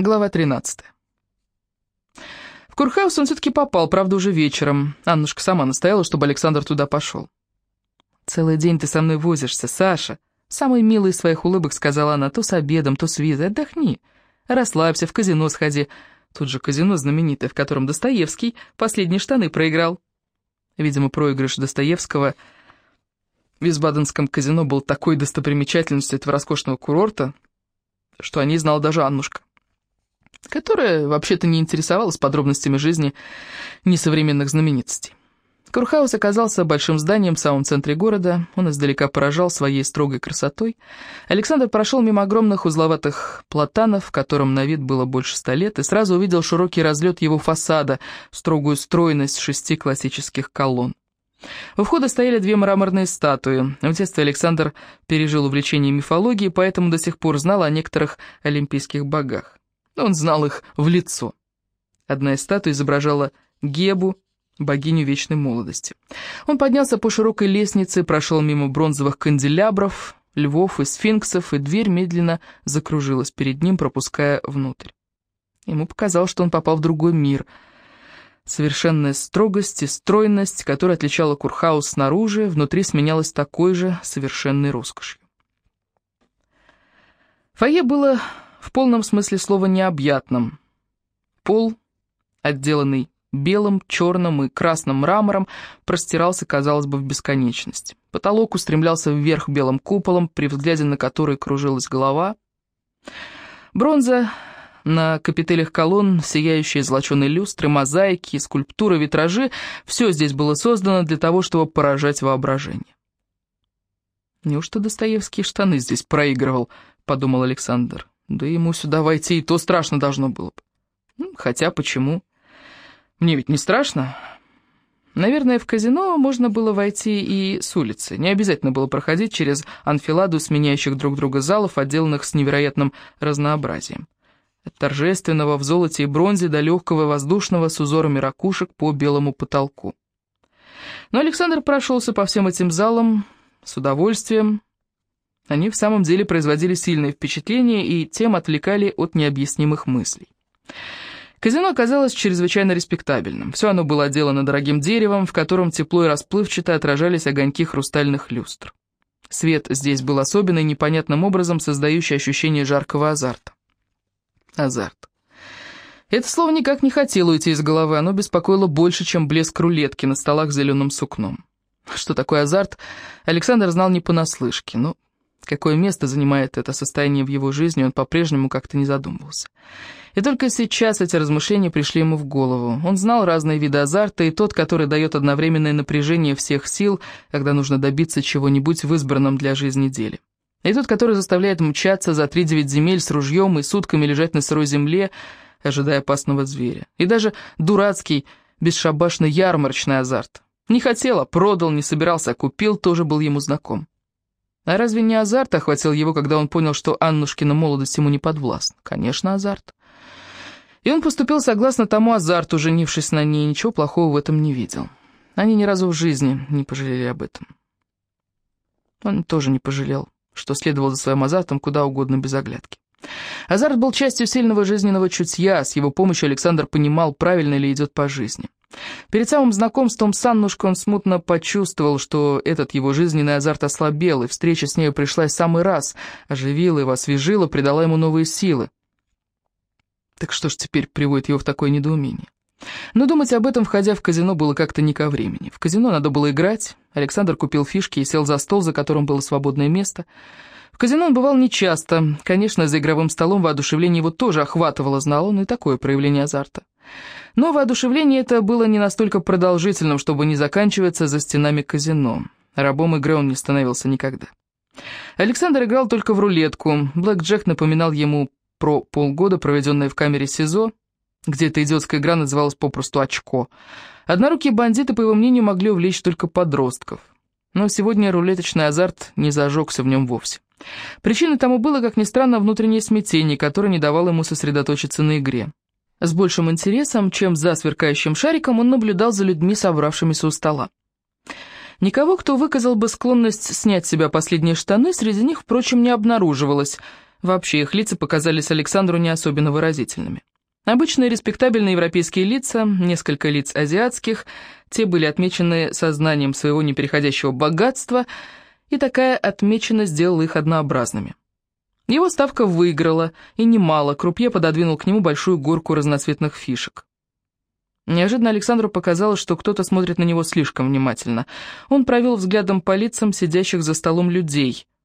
Глава 13. В Курхаус он все-таки попал, правда, уже вечером. Аннушка сама настояла, чтобы Александр туда пошел. «Целый день ты со мной возишься, Саша», — самый милый из своих улыбок сказала она, то с обедом, то с визой. «Отдохни, расслабься, в казино сходи». Тут же казино знаменитое, в котором Достоевский последние штаны проиграл. Видимо, проигрыш Достоевского в Висбаденском казино был такой достопримечательностью этого роскошного курорта, что о ней знала даже Аннушка которая вообще-то не интересовалась подробностями жизни несовременных знаменитостей. Курхаус оказался большим зданием в самом центре города, он издалека поражал своей строгой красотой. Александр прошел мимо огромных узловатых платанов, в котором на вид было больше ста лет, и сразу увидел широкий разлет его фасада, строгую стройность шести классических колонн. У входа стояли две мраморные статуи. В детстве Александр пережил увлечение мифологией, поэтому до сих пор знал о некоторых олимпийских богах. Он знал их в лицо. Одна из статуй изображала Гебу, богиню вечной молодости. Он поднялся по широкой лестнице, прошел мимо бронзовых канделябров, львов и сфинксов, и дверь медленно закружилась перед ним, пропуская внутрь. Ему показалось, что он попал в другой мир. Совершенная строгость и стройность, которая отличала Курхаус снаружи, внутри сменялась такой же совершенной роскошью. Фойе было в полном смысле слова необъятным. Пол, отделанный белым, черным и красным мрамором, простирался, казалось бы, в бесконечность. Потолок устремлялся вверх белым куполом, при взгляде на который кружилась голова. Бронза на капителях колонн, сияющие золоченые люстры, мозаики, скульптуры, витражи — все здесь было создано для того, чтобы поражать воображение. «Неужто Достоевский штаны здесь проигрывал?» — подумал Александр. Да ему сюда войти и то страшно должно было бы. Ну, хотя почему? Мне ведь не страшно. Наверное, в казино можно было войти и с улицы. Не обязательно было проходить через анфиладу сменяющих друг друга залов, отделанных с невероятным разнообразием. От торжественного в золоте и бронзе до легкого воздушного с узорами ракушек по белому потолку. Но Александр прошелся по всем этим залам с удовольствием, они в самом деле производили сильное впечатление и тем отвлекали от необъяснимых мыслей. Казино оказалось чрезвычайно респектабельным. Все оно было отделано дорогим деревом, в котором тепло и расплывчато отражались огоньки хрустальных люстр. Свет здесь был особенный, непонятным образом создающий ощущение жаркого азарта. Азарт. Это слово никак не хотело уйти из головы, оно беспокоило больше, чем блеск рулетки на столах с зеленым сукном. Что такое азарт, Александр знал не понаслышке, но Какое место занимает это состояние в его жизни, он по-прежнему как-то не задумывался. И только сейчас эти размышления пришли ему в голову. Он знал разные виды азарта, и тот, который дает одновременное напряжение всех сил, когда нужно добиться чего-нибудь в избранном для жизни деле. И тот, который заставляет мчаться за три-девять земель с ружьем и сутками лежать на сырой земле, ожидая опасного зверя. И даже дурацкий, бесшабашный ярмарочный азарт. Не хотел, а продал, не собирался, а купил, тоже был ему знаком. А разве не азарт охватил его, когда он понял, что Аннушкина молодость ему не подвластна? Конечно, азарт. И он поступил согласно тому азарту, женившись на ней, ничего плохого в этом не видел. Они ни разу в жизни не пожалели об этом. Он тоже не пожалел, что следовал за своим азартом куда угодно без оглядки. Азарт был частью сильного жизненного чутья, с его помощью Александр понимал, правильно ли идет по жизни. Перед самым знакомством с Аннушкой он смутно почувствовал, что этот его жизненный азарт ослабел, и встреча с нею пришлась самый раз, оживила его, освежила, придала ему новые силы. Так что ж теперь приводит его в такое недоумение? Но думать об этом, входя в казино, было как-то не ко времени. В казино надо было играть, Александр купил фишки и сел за стол, за которым было свободное место. В казино он бывал нечасто, конечно, за игровым столом воодушевление его тоже охватывало, знал он и такое проявление азарта. Но воодушевление это было не настолько продолжительным, чтобы не заканчиваться за стенами казино. Рабом игры он не становился никогда. Александр играл только в рулетку. Блэк Джек напоминал ему про полгода, проведенное в камере СИЗО, где эта идиотская игра называлась попросту «очко». Однорукие бандиты, по его мнению, могли увлечь только подростков. Но сегодня рулеточный азарт не зажегся в нем вовсе. Причиной тому было, как ни странно, внутреннее смятение, которое не давало ему сосредоточиться на игре. С большим интересом, чем за сверкающим шариком, он наблюдал за людьми, собравшимися у стола. Никого, кто выказал бы склонность снять с себя последние штаны, среди них, впрочем, не обнаруживалось. Вообще, их лица показались Александру не особенно выразительными. Обычные респектабельные европейские лица, несколько лиц азиатских, те были отмечены сознанием своего непереходящего богатства, и такая отмечена сделала их однообразными. Его ставка выиграла, и немало, крупье пододвинул к нему большую горку разноцветных фишек. Неожиданно Александру показалось, что кто-то смотрит на него слишком внимательно. Он провел взглядом по лицам сидящих за столом людей —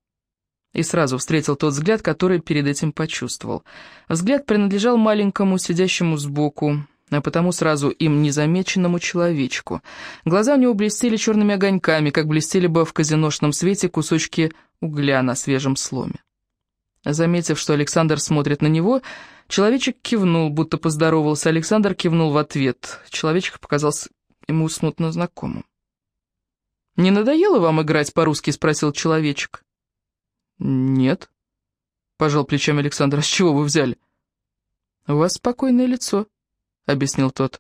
и сразу встретил тот взгляд, который перед этим почувствовал. Взгляд принадлежал маленькому, сидящему сбоку, а потому сразу им незамеченному человечку. Глаза у него блестели черными огоньками, как блестели бы в казиношном свете кусочки угля на свежем сломе. Заметив, что Александр смотрит на него, человечек кивнул, будто поздоровался. Александр кивнул в ответ. Человечек показался ему смутно знакомым. «Не надоело вам играть по-русски?» — спросил человечек. «Нет», — пожал плечами Александр. «С чего вы взяли?» «У вас спокойное лицо», — объяснил тот.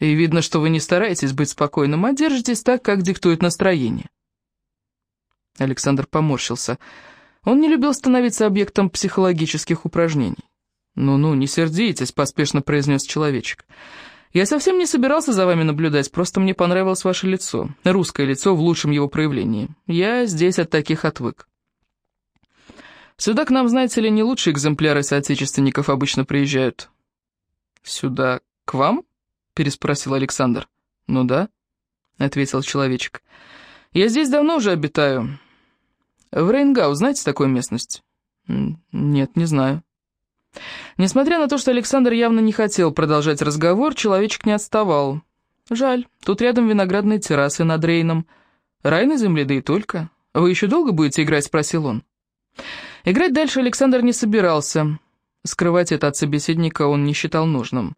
«И видно, что вы не стараетесь быть спокойным, а держитесь так, как диктует настроение». Александр поморщился. Он не любил становиться объектом психологических упражнений. «Ну-ну, не сердитесь», — поспешно произнес человечек. «Я совсем не собирался за вами наблюдать, просто мне понравилось ваше лицо. Русское лицо в лучшем его проявлении. Я здесь от таких отвык». Сюда к нам, знаете ли, не лучшие экземпляры соотечественников обычно приезжают». «Сюда к вам?» — переспросил Александр. «Ну да», — ответил человечек. «Я здесь давно уже обитаю. В Рейнгау знаете такую местность?» «Нет, не знаю». Несмотря на то, что Александр явно не хотел продолжать разговор, человечек не отставал. «Жаль, тут рядом виноградные террасы над Рейном. Рай на земле, да и только. Вы еще долго будете играть?» — спросил он. Играть дальше Александр не собирался. Скрывать это от собеседника он не считал нужным.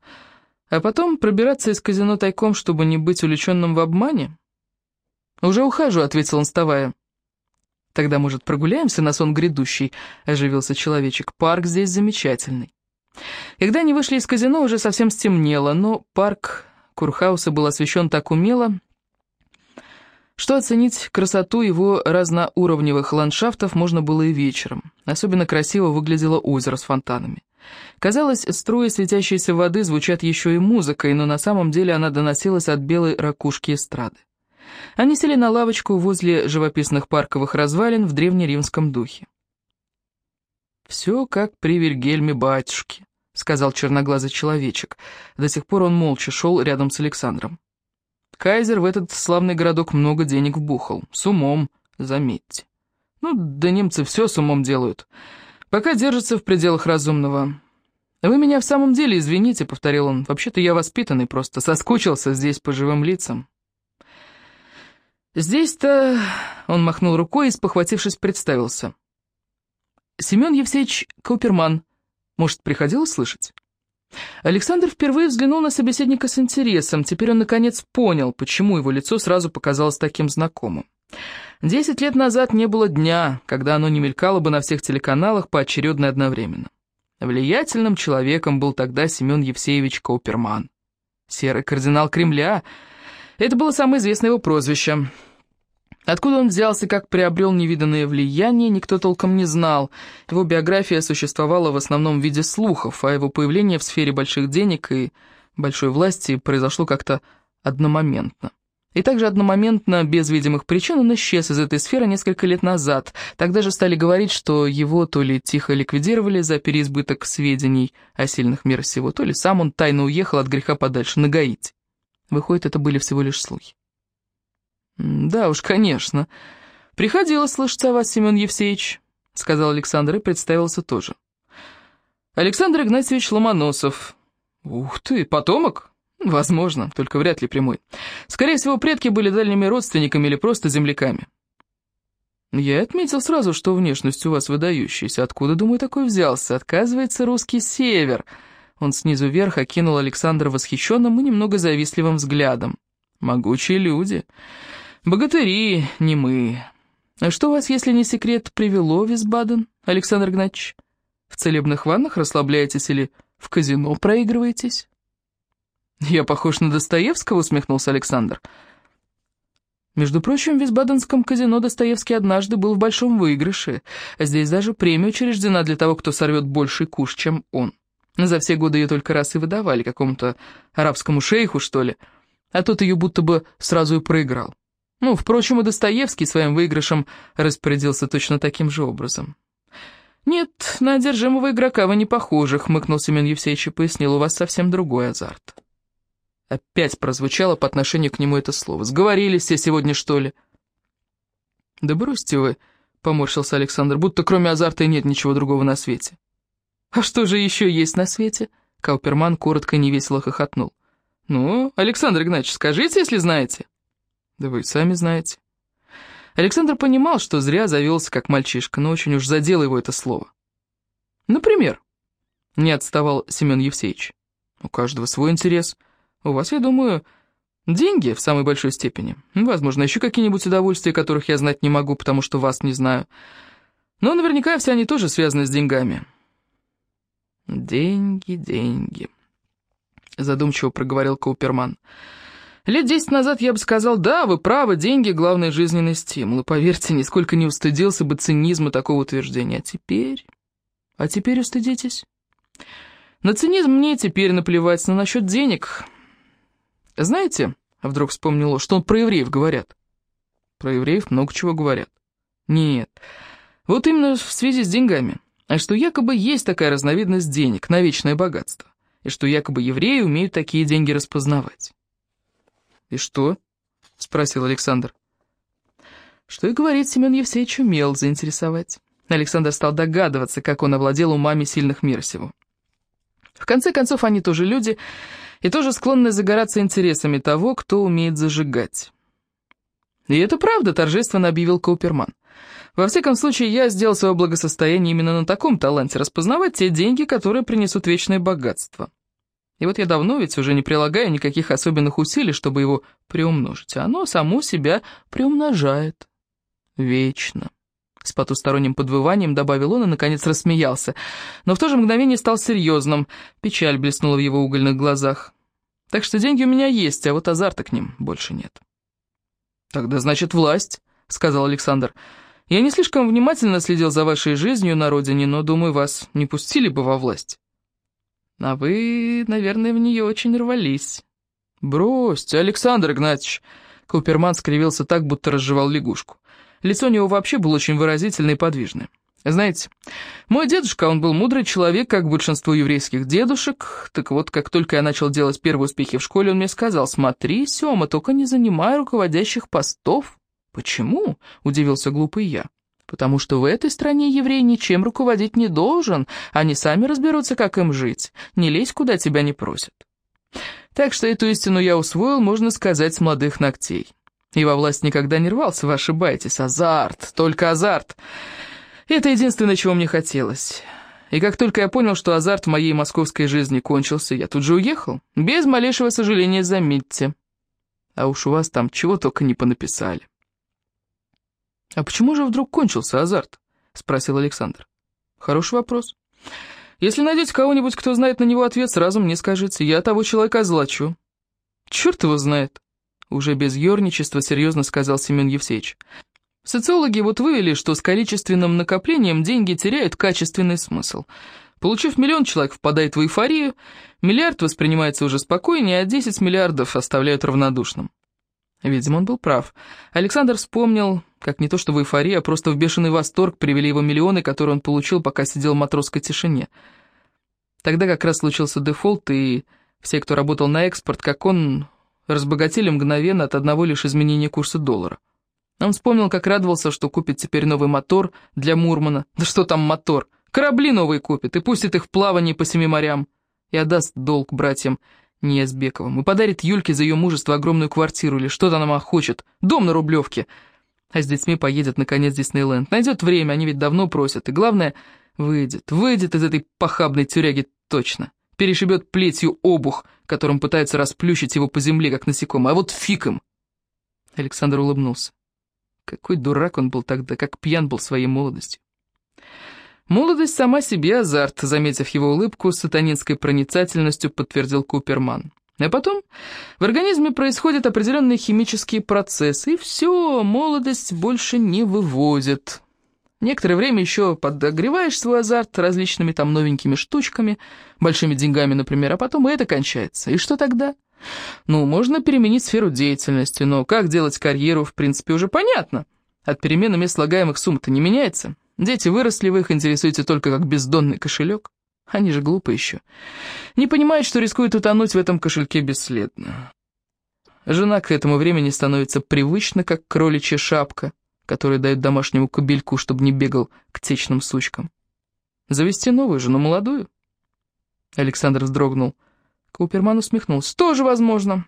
А потом пробираться из казино тайком, чтобы не быть увлеченным в обмане? «Уже ухожу», — ответил он, вставая. «Тогда, может, прогуляемся на сон грядущий?» — оживился человечек. «Парк здесь замечательный». Когда они вышли из казино, уже совсем стемнело, но парк Курхауса был освещен так умело, что оценить красоту его разноуровневых ландшафтов можно было и вечером. Особенно красиво выглядело озеро с фонтанами. Казалось, струи светящейся воды звучат еще и музыкой, но на самом деле она доносилась от белой ракушки эстрады. Они сели на лавочку возле живописных парковых развалин в древнеримском духе. «Все как при Вильгельме батюшке», — сказал черноглазый человечек. До сих пор он молча шел рядом с Александром. Кайзер в этот славный городок много денег вбухал. С умом, заметьте. Ну, да немцы все с умом делают. Пока держатся в пределах разумного. «Вы меня в самом деле извините», — повторил он. «Вообще-то я воспитанный, просто соскучился здесь по живым лицам». «Здесь-то...» — он махнул рукой и, спохватившись, представился. «Семен Евсеевич Кауперман. Может, приходилось слышать?» Александр впервые взглянул на собеседника с интересом. Теперь он, наконец, понял, почему его лицо сразу показалось таким знакомым. Десять лет назад не было дня, когда оно не мелькало бы на всех телеканалах поочередно и одновременно. Влиятельным человеком был тогда Семен Евсеевич Кауперман. Серый кардинал Кремля. Это было самое известное его прозвище. Откуда он взялся, как приобрел невиданное влияние, никто толком не знал. Его биография существовала в основном в виде слухов, а его появление в сфере больших денег и большой власти произошло как-то одномоментно. И также одномоментно, без видимых причин, он исчез из этой сферы несколько лет назад. Тогда же стали говорить, что его то ли тихо ликвидировали за переизбыток сведений о сильных мира сего, то ли сам он тайно уехал от греха подальше на Гаити. Выходит, это были всего лишь слухи. «Да уж, конечно. Приходилось слышать о вас, Семен Евсеевич», — сказал Александр и представился тоже. «Александр Игнатьевич Ломоносов». «Ух ты, потомок?» «Возможно, только вряд ли прямой. Скорее всего, предки были дальними родственниками или просто земляками». «Я отметил сразу, что внешность у вас выдающаяся. Откуда, думаю, такой взялся? Отказывается русский север». Он снизу вверх окинул Александра восхищенным и немного завистливым взглядом. «Могучие люди. «Богатыри, не мы. А что вас, если не секрет, привело в Висбаден, Александр Игнатьевич? В целебных ваннах расслабляетесь или в казино проигрываетесь?» «Я похож на Достоевского?» — усмехнулся Александр. Между прочим, в Висбаденском казино Достоевский однажды был в большом выигрыше, а здесь даже премия учреждена для того, кто сорвет больший куш, чем он. За все годы ее только раз и выдавали, какому-то арабскому шейху, что ли, а тот ее будто бы сразу и проиграл. Ну, впрочем, и Достоевский своим выигрышем распорядился точно таким же образом. «Нет, на одержимого игрока вы не похожи», — хмыкнул Семен Евсеевич и пояснил, «у вас совсем другой азарт». Опять прозвучало по отношению к нему это слово. «Сговорились все сегодня, что ли?» «Да бросьте вы», — поморщился Александр, «будто кроме азарта и нет ничего другого на свете». «А что же еще есть на свете?» Кауперман коротко и невесело хохотнул. «Ну, Александр Игнатьевич, скажите, если знаете». «Да вы сами знаете». Александр понимал, что зря завелся как мальчишка, но очень уж задело его это слово. «Например?» — не отставал Семен Евсеевич. «У каждого свой интерес». У вас, я думаю, деньги в самой большой степени. Возможно, еще какие-нибудь удовольствия, которых я знать не могу, потому что вас не знаю. Но наверняка все они тоже связаны с деньгами. Деньги, деньги. Задумчиво проговорил Кауперман. Лет десять назад я бы сказал, да, вы правы, деньги — главный жизненный стимул. И поверьте, нисколько не устыдился бы цинизма такого утверждения. А теперь... А теперь устыдитесь? На цинизм мне теперь наплевать, но насчет денег... Знаете, вдруг вспомнила, что он про евреев говорят. Про евреев много чего говорят. Нет, вот именно в связи с деньгами. А что якобы есть такая разновидность денег на вечное богатство. И что якобы евреи умеют такие деньги распознавать. «И что?» — спросил Александр. Что и говорит, Семен Евсеевич умел заинтересовать. Александр стал догадываться, как он овладел умами сильных мира сего. В конце концов, они тоже люди, и тоже склонны загораться интересами того, кто умеет зажигать. И это правда, торжественно объявил Кауперман. Во всяком случае, я сделал свое благосостояние именно на таком таланте распознавать те деньги, которые принесут вечное богатство. И вот я давно ведь уже не прилагаю никаких особенных усилий, чтобы его приумножить, а оно само себя приумножает. Вечно. С потусторонним подвыванием добавил он и, наконец, рассмеялся. Но в то же мгновение стал серьезным. Печаль блеснула в его угольных глазах. Так что деньги у меня есть, а вот азарта к ним больше нет. «Тогда, значит, власть», — сказал Александр. «Я не слишком внимательно следил за вашей жизнью на родине, но, думаю, вас не пустили бы во власть». «А вы, наверное, в нее очень рвались». «Бросьте, Александр Игнатьевич!» Кауперман скривился так, будто разжевал лягушку. Лицо у него вообще было очень выразительное и подвижное. Знаете, мой дедушка, он был мудрый человек, как большинство еврейских дедушек. Так вот, как только я начал делать первые успехи в школе, он мне сказал, смотри, Сёма, только не занимай руководящих постов. Почему? Удивился глупый я. Потому что в этой стране еврей ничем руководить не должен, они сами разберутся, как им жить. Не лезь, куда тебя не просят. Так что эту истину я усвоил, можно сказать, с молодых ногтей. И во власть никогда не рвался, вы ошибаетесь. Азарт, только азарт. Это единственное, чего мне хотелось. И как только я понял, что азарт в моей московской жизни кончился, я тут же уехал. Без малейшего сожаления, заметьте. А уж у вас там чего только не понаписали. «А почему же вдруг кончился азарт?» — спросил Александр. «Хороший вопрос. Если найдете кого-нибудь, кто знает на него ответ, сразу мне скажите. Я того человека озлачу». «Черт его знает!» Уже без ерничества серьезно сказал Семен Евсеевич. Социологи вот вывели, что с количественным накоплением деньги теряют качественный смысл. Получив миллион, человек впадает в эйфорию, миллиард воспринимается уже спокойнее, а 10 миллиардов оставляют равнодушным. Видимо, он был прав. Александр вспомнил, как не то что в эйфории, а просто в бешеный восторг привели его миллионы, которые он получил, пока сидел в матросской тишине. Тогда как раз случился дефолт, и все, кто работал на экспорт, как он, разбогатели мгновенно от одного лишь изменения курса доллара. Он вспомнил, как радовался, что купит теперь новый мотор для Мурмана. Да что там мотор? Корабли новые купит и пустит их в плавание по семи морям. И отдаст долг братьям Ниязбековым. И подарит Юльке за ее мужество огромную квартиру или что-то она хочет. Дом на Рублевке. А с детьми поедет, наконец, в Диснейленд. Найдет время, они ведь давно просят. И главное, выйдет. Выйдет из этой похабной тюряги точно перешибет плетью обух, которым пытаются расплющить его по земле, как насекомое. А вот фиг им!» Александр улыбнулся. Какой дурак он был тогда, как пьян был своей молодостью. Молодость сама себе азарт, заметив его улыбку, с сатанинской проницательностью подтвердил Куперман. А потом в организме происходят определенные химические процессы, и все, молодость больше не вывозит. Некоторое время еще подогреваешь свой азарт различными там новенькими штучками, большими деньгами, например, а потом и это кончается. И что тогда? Ну, можно переменить сферу деятельности, но как делать карьеру, в принципе, уже понятно. От перемены мест слагаемых сумм-то не меняется. Дети выросли, вы их интересуете только как бездонный кошелек. Они же глупы еще. Не понимают, что рискуют утонуть в этом кошельке бесследно. Жена к этому времени становится привычна, как кроличья шапка, которая дает домашнему кобельку, чтобы не бегал к течным сучкам. Завести новую жену, молодую? Александр вздрогнул. Кауперман усмехнулся. Тоже возможно.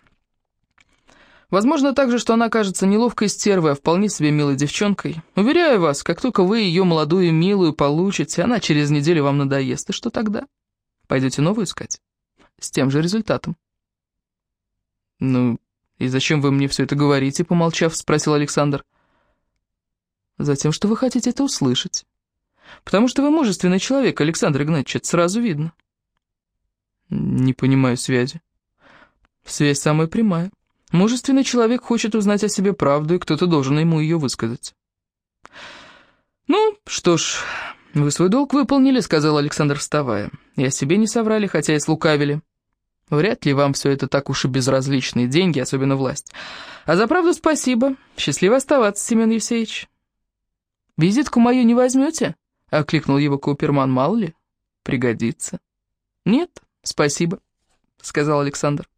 Возможно также, что она кажется неловкой стервой, а вполне себе милой девчонкой. Уверяю вас, как только вы ее молодую милую получите, она через неделю вам надоест. И что тогда? Пойдете новую искать? С тем же результатом. «Ну, и зачем вы мне все это говорите?» — помолчав, спросил Александр. «Затем, что вы хотите это услышать. Потому что вы мужественный человек, Александр Игнатьевич, это сразу видно». «Не понимаю связи». «Связь самая прямая. Мужественный человек хочет узнать о себе правду, и кто-то должен ему ее высказать. «Ну, что ж, вы свой долг выполнили», — сказал Александр, вставая. «И о себе не соврали, хотя и слукавили. Вряд ли вам все это так уж и безразличные деньги, особенно власть. А за правду спасибо. Счастливо оставаться, Семен Евсеевич». «Визитку мою не возьмете?» — окликнул его Куперман. «Мало ли, пригодится». «Нет, спасибо», — сказал Александр.